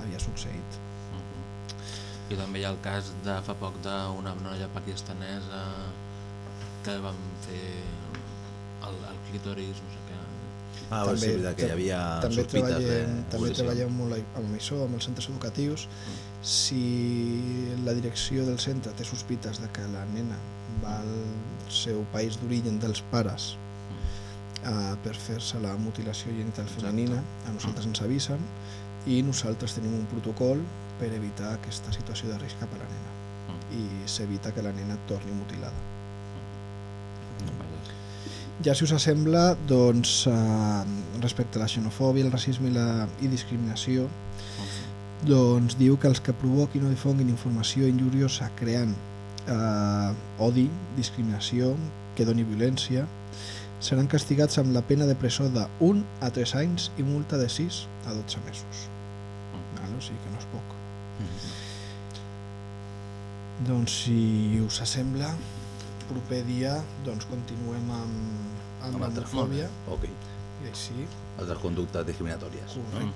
havia succeït. I també hi ha el cas de fa poc d'una noia pakistanesa que van fer clítoris, no sé què. Ah, també, és veritat que hi havia també sospites de treballem, també posició. treballem molt amb això, amb els centres educatius. Si la direcció del centre té sospites de que la nena va al seu país d'origen dels pares uh, per fer-se la mutilació genital femenina, a nosaltres ens avisen i nosaltres tenim un protocol per evitar aquesta situació de risc cap a la nena i s'evita que la nena torni mutilada. Ja si us sembla, doncs, eh, respecte a la xenofòbia, el racisme i la i discriminació, doncs diu que els que provoquin o difonguin informació injuriosa creant eh, odi, discriminació, que doni violència, seran castigats amb la pena de presó de 1 a 3 anys i multa de 6 a 12 mesos. Vale? O sigui que no és poc. Doncs si us sembla, proper dia doncs continuem amb, amb, Amb altres- l'homofòbia Ok. i així Altres conductes discriminatòries. Correcte. Mm.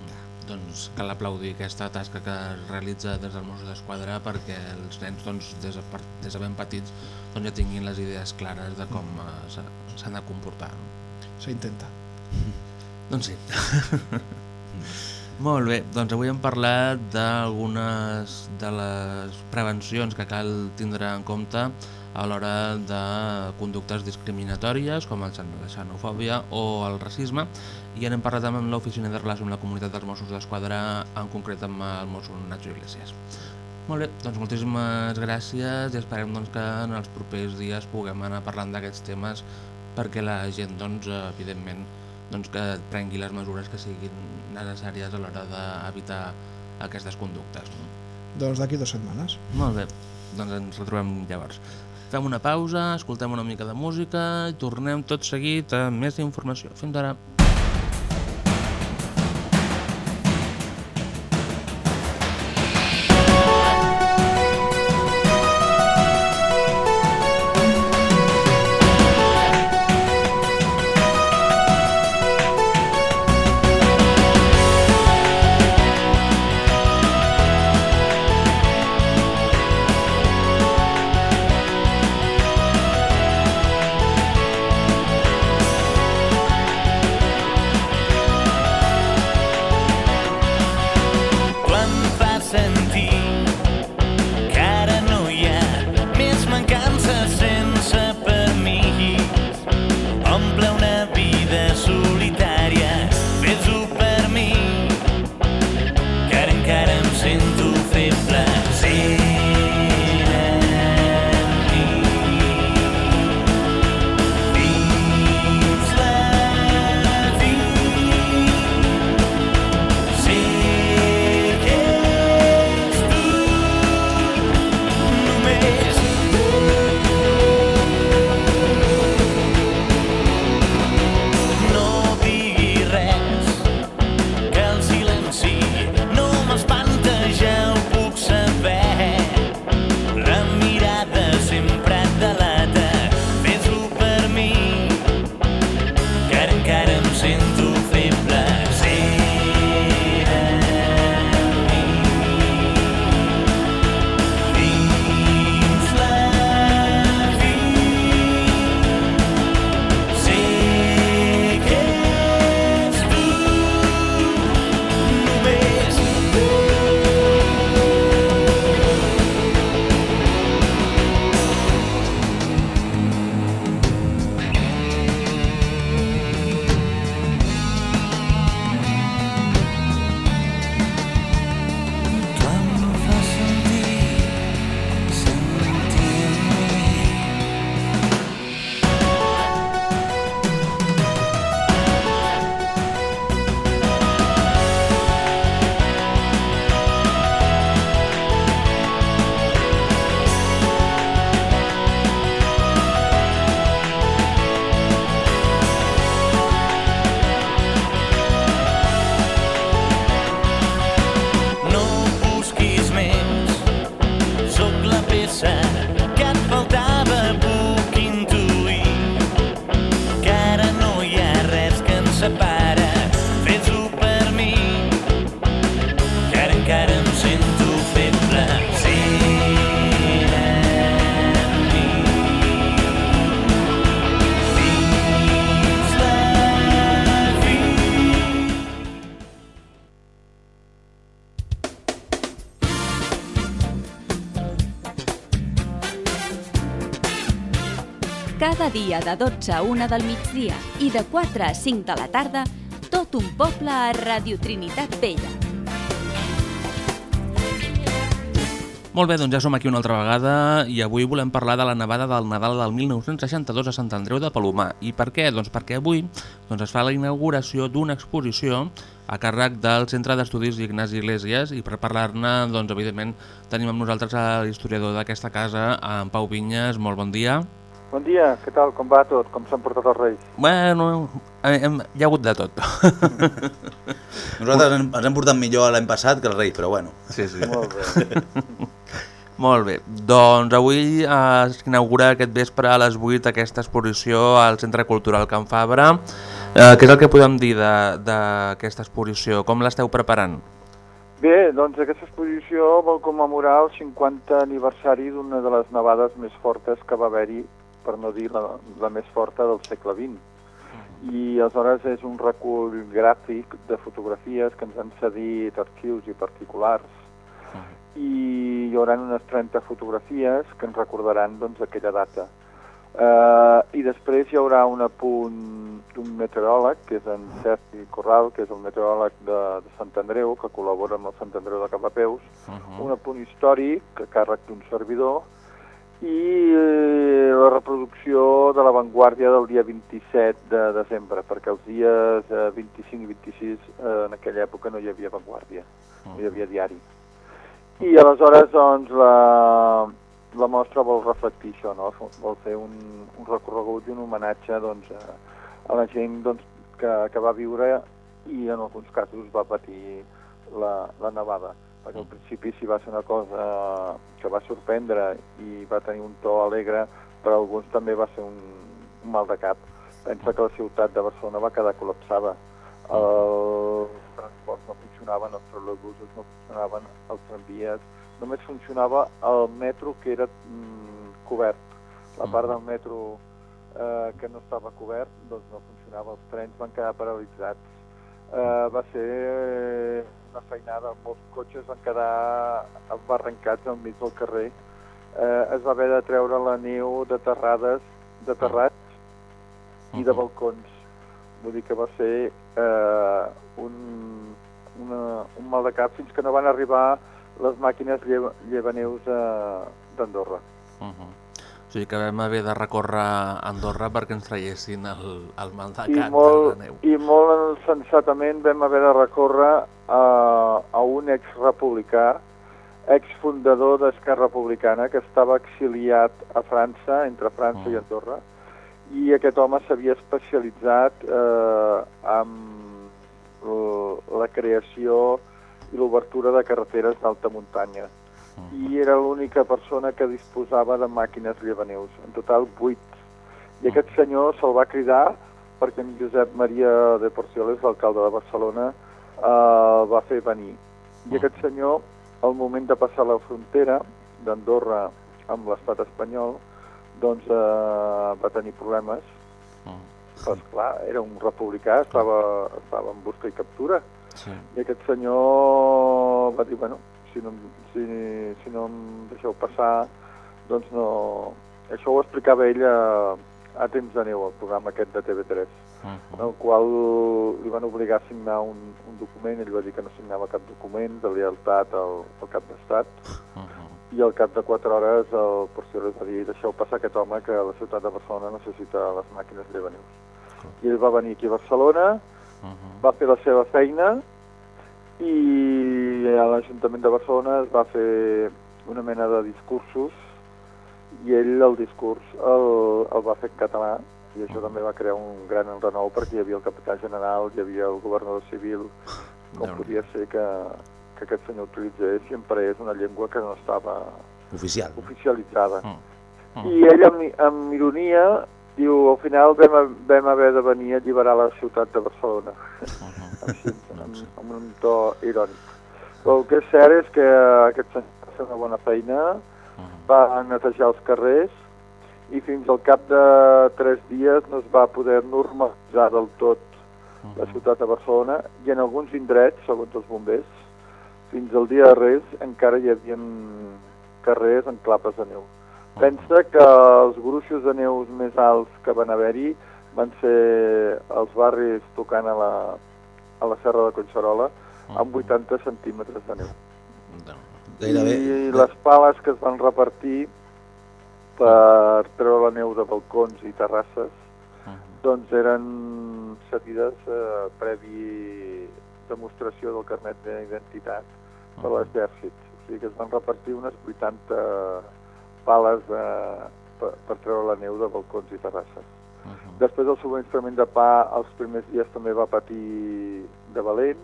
Doncs cal aplaudir aquesta tasca que es realitza des del Mossos d'Esquadra perquè els nens doncs, des, de, des de ben petits doncs, ja tinguin les idees clares de com eh, s'ha- s'han de comportar. No? s'intenta. Doncs sí. Molt bé, doncs avui hem parlat d'algunes de les prevencions que cal tindre en compte a l'hora de conductes discriminatòries com el la xenofòbia o el racisme i n'hem parlat amb l'Oficina de Relació amb la Comunitat dels Mossos d'Esquadra, en concret amb el Mosso Nacho Iglesias. Molt bé, doncs moltíssimes gràcies i esperem doncs, que en els propers dies puguem anar parlant d'aquests temes perquè la gent, doncs, evidentment, doncs, que prengui les mesures que siguin necessàries a l'hora d'evitar aquestes conductes. No? Doncs d'aquí dues setmanes. Molt bé, doncs ens retrobem llavors. Fem una pausa, escoltem una mica de música i tornem tot seguit amb més informació. Fins ara. Cada dia de 12 a 1 del migdia i de 4 a 5 de la tarda, tot un poble a Radio Trinitat Vella. Molt bé, doncs ja som aquí una altra vegada i avui volem parlar de la nevada del Nadal del 1962 a Sant Andreu de Palomar. I per què? Doncs perquè avui doncs, es fa la inauguració d'una exposició a càrrec del Centre d'Estudis Ignasi Iglesias i per parlar-ne, doncs, evidentment, tenim amb nosaltres l'historiador d'aquesta casa, en Pau Vinyes. Molt bon dia. Bon dia, què tal? Com va tot? Com s'han portat els Reis? Bueno, hem, hi ha hagut de tot. Nosaltres ens hem portat millor l'any passat que el Reis, però bueno. Sí, sí. Molt bé. Molt bé, doncs avui es inaugura aquest vespre a les 8 aquesta exposició al Centre Cultural Can Fabra. Eh, què és el que podem dir d'aquesta exposició? Com l'esteu preparant? Bé, doncs aquesta exposició vol commemorar el 50 aniversari d'una de les nevades més fortes que va haver-hi, per no dir la, la més forta del segle XX. I aleshores és un recull gràfic de fotografies que ens han cedit arxius i particulars i hi haurà unes 30 fotografies que ens recordaran doncs, aquella data. Uh, I després hi haurà un apunt d'un meteoròleg, que és en Sergi Corral, que és el meteoròleg de, de Sant Andreu, que col·labora amb el Sant Andreu de Capapeus, uh -huh. un apunt històric a càrrec d'un servidor, i eh, la reproducció de l'avantguàrdia del dia 27 de desembre, perquè els dies eh, 25 i 26 eh, en aquella època no hi havia avantguàrdia, no hi havia diari. I aleshores doncs, la, la mostra vol reflectir això, no? vol fer un, un recorregut i un homenatge doncs, a, a la gent doncs, que, que va viure i en alguns casos va patir la, la nevada perquè al principi sí va ser una cosa que va sorprendre i va tenir un to alegre, però alguns també va ser un, un mal de cap. Pensa que la ciutat de Barcelona va quedar col·lapsada. Els transports no funcionaven, els trolebusos no funcionaven, els tramvies... Només funcionava el metro que era mm, cobert. La part del metro eh, que no estava cobert doncs no funcionava, els trens van quedar paralitzats. Eh, va ser una feinada, molts cotxes van quedar embarrancats al mig del carrer. Eh, es va haver de treure la neu de terrades, de terrats i de balcons. Vull dir que va ser eh, un, una, un mal de cap fins que no van arribar les màquines lleva, llevaneus eh, d'Andorra. Uh -huh. O sigui que vam haver de recórrer a Andorra perquè ens traiessin el, el mal de cap I molt, de la neu. I molt sensatament vam haver de recórrer a, a un exrepublicà, exfundador d'Esquerra Republicana, que estava exiliat a França, entre França mm. i Andorra, i aquest home s'havia especialitzat eh, en la creació i l'obertura de carreteres d'alta muntanya. Mm. I era l'única persona que disposava de màquines llevaneus, en total 8. I aquest senyor se'l va cridar perquè en Josep Maria de Porcioles, l'alcalde de Barcelona, eh, va fer venir. I aquest senyor, al moment de passar la frontera d'Andorra amb l'estat espanyol, doncs eh, va tenir problemes. Mm. Pues, clar, era un republicà, estava, estava en busca i captura. Sí. I aquest senyor va dir, bueno, si no, si, si no em deixeu passar, doncs no... Això ho explicava ell a, a Temps de Neu, el programa aquest de TV3, uh -huh. en el qual li van obligar a signar un, un document, ell va dir que no signava cap document de lealtat al, al cap d'estat, Uh -huh. i al cap de 4 hores el porciol va dir deixeu passar aquest home que la ciutat de Barcelona necessita les màquines llevaneus. I ell va venir aquí a Barcelona, Uh -huh. va fer la seva feina i a l'Ajuntament de Barcelona es va fer una mena de discursos i ell el discurs el, el va fer en català i això també va crear un gran enrenou perquè hi havia el capità general, hi havia el governador civil, com Déu-n'hi-do. podia ser que, que aquest senyor utilitzés i emparés una llengua que no estava Oficial. oficialitzada. Mm. I ell, amb, amb ironia, diu, al final vam, vam haver de venir a alliberar la ciutat de Barcelona. Així, amb, amb un to irònic. Però el que és cert és que aquest senyor va fer una bona feina, va netejar els carrers i fins al cap de tres dies no es va poder normalitzar del tot la ciutat de Barcelona i en alguns indrets, segons els bombers, fins al dia de res encara hi havia carrers amb clapes de neu. Pensa que els gruixos de neus més alts que van haver-hi van ser els barris tocant a la, a la Serra de Collserola amb 80 centímetres de neu. Gairebé. I les pales que es van repartir per treure la neu de balcons i terrasses doncs eren cedides eh, previ demostració del carnet d'identitat per l'exèrcit. O sigui que es van repartir unes 80 pales de, per, per treure la neu de balcons i terrasses. Després el subministrament de pa els primers dies també va patir de valent.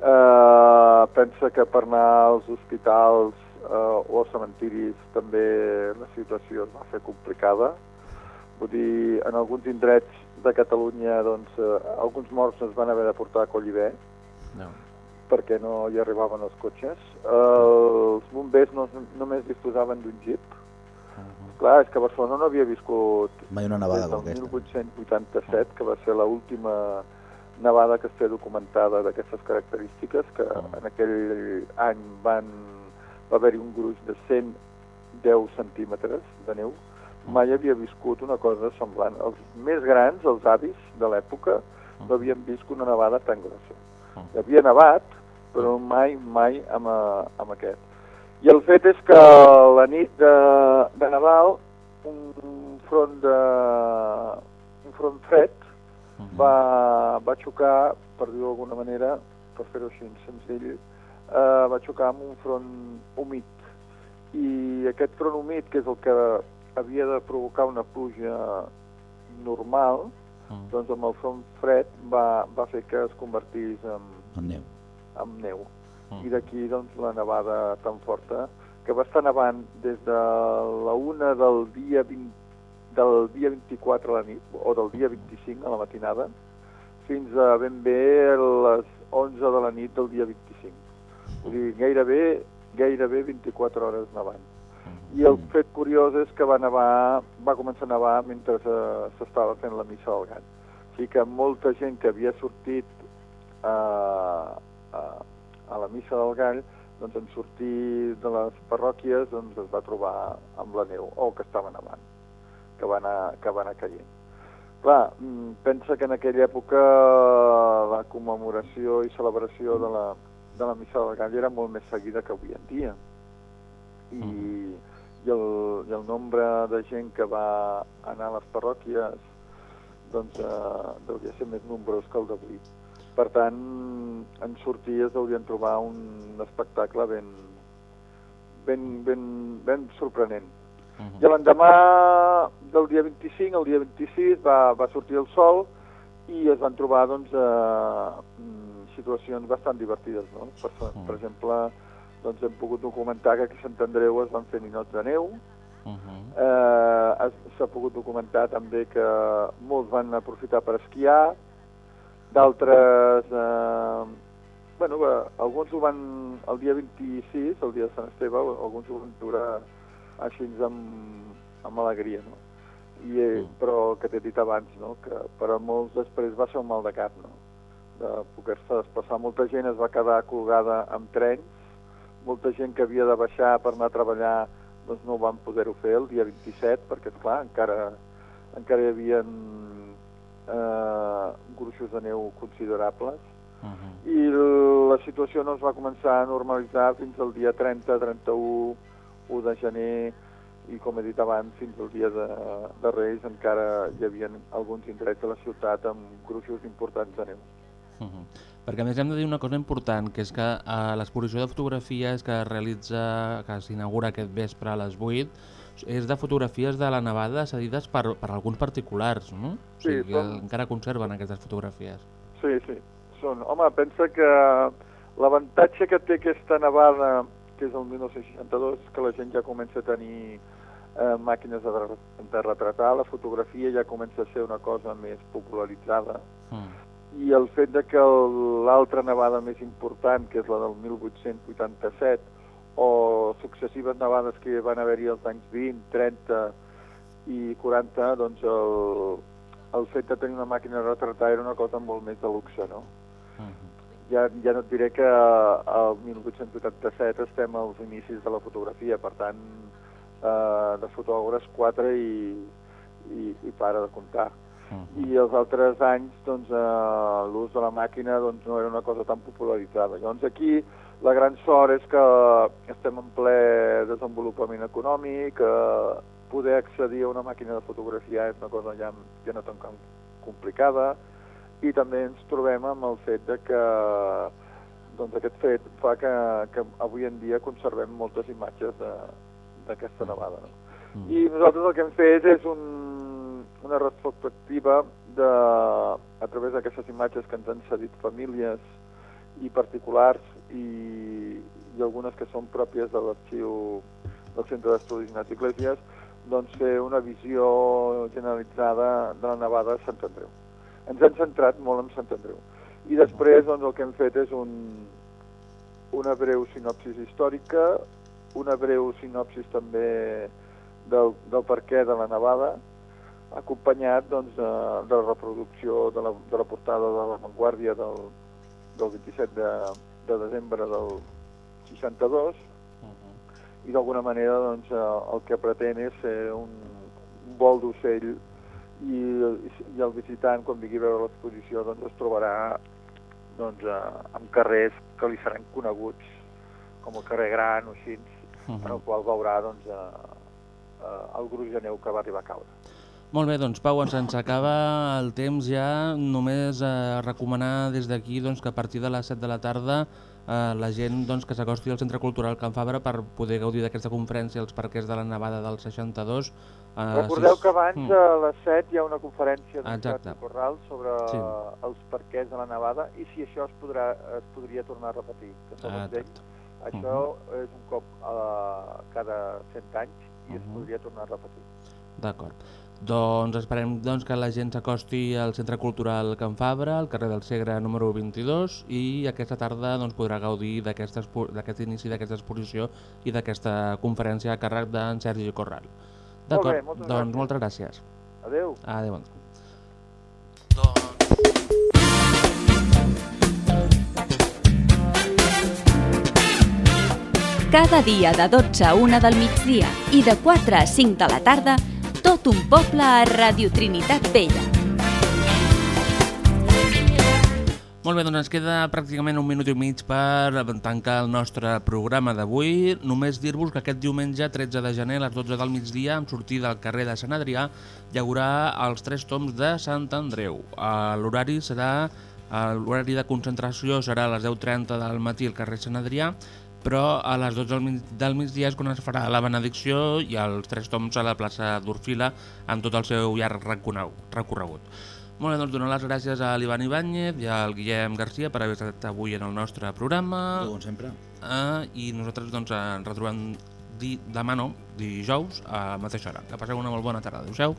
eh, pensa que per anar als hospitals eh, o als cementiris també la situació es va fer complicada. Vull dir, en alguns indrets de Catalunya doncs, eh, alguns morts es van haver de portar a Collibè No. Perquè no hi arribaven els cotxes. Els bombers no, només disposaven d'un jeep. Clar, és que Barcelona no havia viscut Mai una nevada des com del aquesta. 1887, que va ser l'última nevada que es té documentada d'aquestes característiques, que en aquell any van, va haver-hi un gruix de 110 centímetres de neu. Mai havia viscut una cosa semblant. Els més grans, els avis de l'època, no havien vist una nevada tan grossa. Hi havia nevat, però mai, mai amb, eh, amb aquest. I el fet és que la nit de, de Nadal un front de un front fred va, va xocar, per dir-ho d'alguna manera, per fer-ho així senzill, eh, va xocar amb un front humit. I aquest front humit, que és el que havia de provocar una pluja normal, doncs amb el front fred va, va fer que es convertís en, En neu. amb neu. I d'aquí doncs la nevada tan forta que va estar nevant des de la una del dia 20, del dia 24 a la nit o del dia 25 a la matinada fins a ben bé les 11 de la nit del dia 25. Vull dir, gairebé, gairebé 24 hores nevant. I el fet curiós és que va nevar, va començar a nevar mentre eh, s'estava fent la missa del gall. O sigui que molta gent que havia sortit a, a, a la missa del gall, doncs en sortir de les parròquies doncs es va trobar amb la neu, o que estava nevant, que va anar, que va anar caient. Clar, mm, pensa que en aquella època la commemoració i celebració de la, de la missa del gall era molt més seguida que avui en dia. I, i, el, i el nombre de gent que va anar a les parròquies doncs eh, deuria ser més nombrós que el d'avui. Per tant, en sortir es haurien trobar un espectacle ben, ben, ben, ben sorprenent. I l'endemà del dia 25, el dia 26, va, va sortir el sol i es van trobar doncs, eh, situacions bastant divertides. No? Per, per exemple, doncs, hem pogut documentar que aquí a Sant Andreu es van fer ninots de neu, eh, es- s'ha pogut documentar també que molts van aprofitar per esquiar, d'altres, eh, bueno, eh, alguns ho van, el dia 26, el dia de Sant Esteve, alguns ho van durar així amb, amb alegria, no? I, eh, Però el que t'he dit abans, no? que per a molts després va ser un mal de cap, no? de poder-se desplaçar. Molta gent es va quedar colgada amb trens, molta gent que havia de baixar per anar a treballar doncs no van poder-ho fer el dia 27 perquè, esclar, encara, encara hi havia eh, gruixos de neu considerables. I la situació no es va començar a normalitzar fins al dia 30, 31, 1 de gener i com he dit abans, fins al dia de, de Reis encara hi havia alguns indrets de la ciutat amb gruixos importants de neu. Perquè a més hem de dir una cosa important, que és que a l'exposició de fotografies que es realitza, que s'inaugura aquest vespre a les 8, és de fotografies de la nevada cedides per, per alguns particulars, no? O Sí, sigui, són- que encara conserven aquestes fotografies. Sí, sí. Són, home, pensa que l'avantatge que té aquesta nevada, que és el 1962, que la gent ja comença a tenir eh, màquines de, de retratar, la fotografia ja comença a ser una cosa més popularitzada, i el fet de que l'altra nevada més important, que és la del 1887, o successives nevades que van haver-hi als anys 20, 30 i 40, doncs el, el fet de tenir una màquina de retratar era una cosa molt més de luxe, no? Ja, ja no et diré que al 1887 estem als inicis de la fotografia, per tant, eh, de fotògrafs, quatre i, i, i para de comptar. I els altres anys doncs, eh, l'ús de la màquina doncs, no era una cosa tan popularitzada. Llavors aquí la gran sort és que estem en ple desenvolupament econòmic, que poder accedir a una màquina de fotografia és una cosa ja, ja no tan com- complicada i també ens trobem amb el fet de que doncs aquest fet fa que, que avui en dia conservem moltes imatges de- d'aquesta nevada. No? I nosaltres el que hem fet és un, una retrospectiva de, a través d'aquestes imatges que ens han cedit famílies i particulars i, i algunes que són pròpies de l'arxiu del Centre d'Estudis Nats i Iglesias, doncs fer una visió generalitzada de la nevada de Sant Andreu. Ens hem centrat molt en Sant Andreu. I després doncs, el que hem fet és un, una breu sinopsis històrica, una breu sinopsis també del, del perquè de la nevada, acompanyat doncs, de, de la reproducció de la, de la portada de la Vanguardia del, del 27 de, de desembre del 62 i d'alguna manera doncs, eh, el que pretén és ser un, un vol d'ocell i, i el visitant quan vingui a veure l'exposició doncs, es trobarà doncs, eh, amb carrers que li seran coneguts com el carrer Gran o així, Mhm. en el qual veurà doncs, eh, eh, el gruix de neu que va arribar a caure. Molt bé, doncs Pau, ens ens acaba el temps ja. Només eh, recomanar des d'aquí doncs, que a partir de les 7 de la tarda eh, la gent doncs, que s'acosti al Centre Cultural Can Fabra per poder gaudir d'aquesta conferència Els perquers de la nevada del 62. Eh, Recordeu sis- que abans Mm. a les 7 hi ha una conferència de. Corral sobre Sí. els perquès de la nevada i si això es, podrà, es podria tornar a repetir. Que ell, això és un cop a cada 100 anys i es Mhm. podria tornar a repetir. D'acord. Doncs esperem doncs, que la gent s'acosti al Centre Cultural Can Fabra, al carrer del Segre número 22, i aquesta tarda doncs, podrà gaudir d'aquest inici d'aquesta exposició i d'aquesta conferència a càrrec d'en Sergi Corral. D'acord, doncs gràcies. moltes gràcies. Adeu. Adéu. bon. Cada dia de 12 a 1 del migdia i de 4 a 5 de la tarda, tot un poble a Radio Trinitat Vella. Molt bé, doncs ens queda pràcticament un minut i mig per tancar el nostre programa d'avui. Només dir-vos que aquest diumenge, 13 de gener, a les 12 del migdia, amb sortida al carrer de Sant Adrià, hi haurà els tres toms de Sant Andreu. Eh, L'horari serà eh, l'horari de concentració serà a les 10.30 del matí al carrer Sant Adrià, però a les 12 del mig- del migdia és quan es farà la benedicció i els tres toms a la plaça d'Orfila amb tot el seu llarg recorregut. Molt bé, doncs donar les gràcies a l'Ivan Ibáñez i al Guillem Garcia per haver estat avui en el nostre programa. Com sempre. Eh, I nosaltres doncs, ens retrobem di demà no, dijous a la mateixa hora. Que passeu una molt bona tarda. Adéu-siau.